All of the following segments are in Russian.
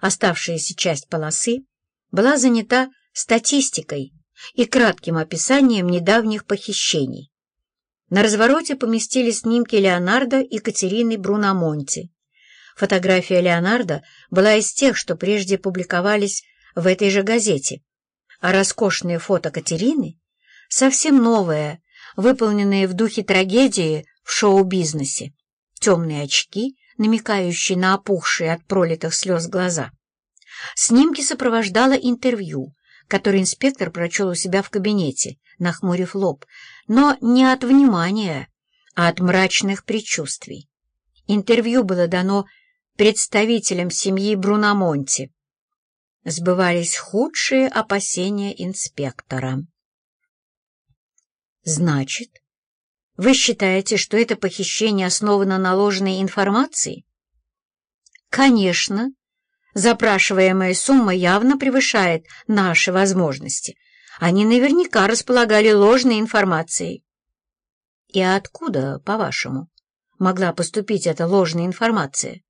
Оставшаяся часть полосы была занята статистикой и кратким описанием недавних похищений. На развороте поместили снимки Леонардо и Катерины Бруномонти. Фотография Леонардо была из тех, что прежде публиковались в этой же газете, а роскошные фото Катерины — совсем новое, выполненное в духе трагедии в шоу-бизнесе. Темные очки, намекающие на опухшие от пролитых слез глаза. Снимки сопровождало интервью, которое инспектор прочел у себя в кабинете, нахмурив лоб, но не от внимания, а от мрачных предчувствий. Интервью было дано представителям семьи Бруномонти. Сбывались худшие опасения инспектора. «Значит, вы считаете, что это похищение основано на ложной информации?» «Конечно. Запрашиваемая сумма явно превышает наши возможности. Они наверняка располагали ложной информацией». «И откуда, по-вашему, могла поступить эта ложная информация?»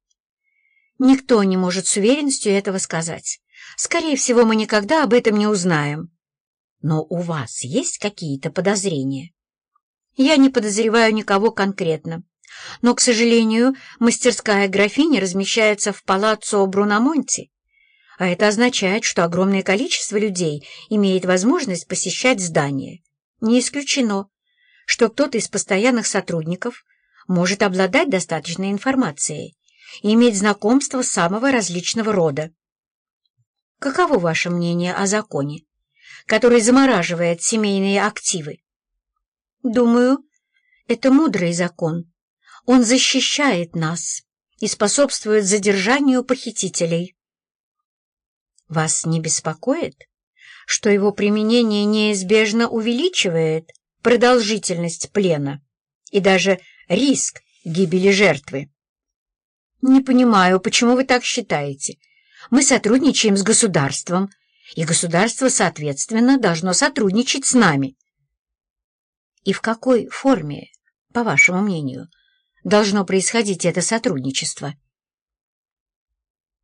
Никто не может с уверенностью этого сказать. Скорее всего, мы никогда об этом не узнаем. Но у вас есть какие-то подозрения? Я не подозреваю никого конкретно. Но, к сожалению, мастерская графини размещается в палаццо Бруномонти, а это означает, что огромное количество людей имеет возможность посещать здание. Не исключено, что кто-то из постоянных сотрудников может обладать достаточной информацией и иметь знакомство самого различного рода. Каково ваше мнение о законе, который замораживает семейные активы? Думаю, это мудрый закон. Он защищает нас и способствует задержанию похитителей. Вас не беспокоит, что его применение неизбежно увеличивает продолжительность плена и даже риск гибели жертвы? «Не понимаю, почему вы так считаете? Мы сотрудничаем с государством, и государство, соответственно, должно сотрудничать с нами». «И в какой форме, по вашему мнению, должно происходить это сотрудничество?»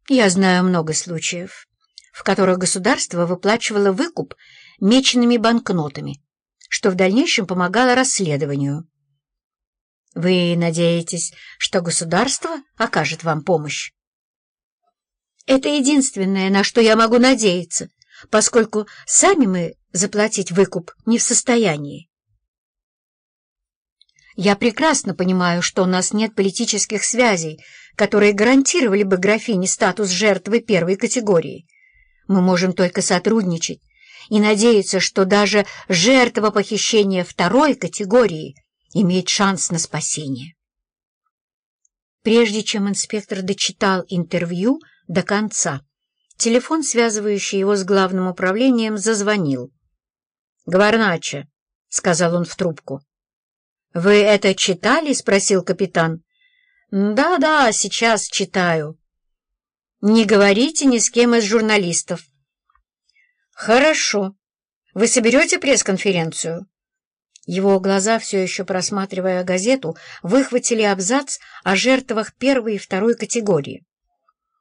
«Я знаю много случаев, в которых государство выплачивало выкуп меченными банкнотами, что в дальнейшем помогало расследованию». Вы надеетесь, что государство окажет вам помощь? Это единственное, на что я могу надеяться, поскольку сами мы заплатить выкуп не в состоянии. Я прекрасно понимаю, что у нас нет политических связей, которые гарантировали бы графине статус жертвы первой категории. Мы можем только сотрудничать и надеяться, что даже жертва похищения второй категории — имеет шанс на спасение. Прежде чем инспектор дочитал интервью до конца, телефон, связывающий его с главным управлением, зазвонил. «Гварнача», — сказал он в трубку. «Вы это читали?» — спросил капитан. «Да-да, сейчас читаю». «Не говорите ни с кем из журналистов». «Хорошо. Вы соберете пресс-конференцию?» Его глаза, все еще просматривая газету, выхватили абзац о жертвах первой и второй категории.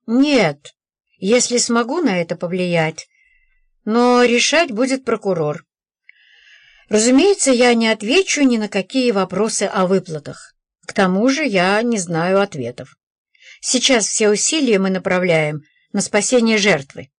«Нет, если смогу на это повлиять, но решать будет прокурор. Разумеется, я не отвечу ни на какие вопросы о выплатах. К тому же я не знаю ответов. Сейчас все усилия мы направляем на спасение жертвы.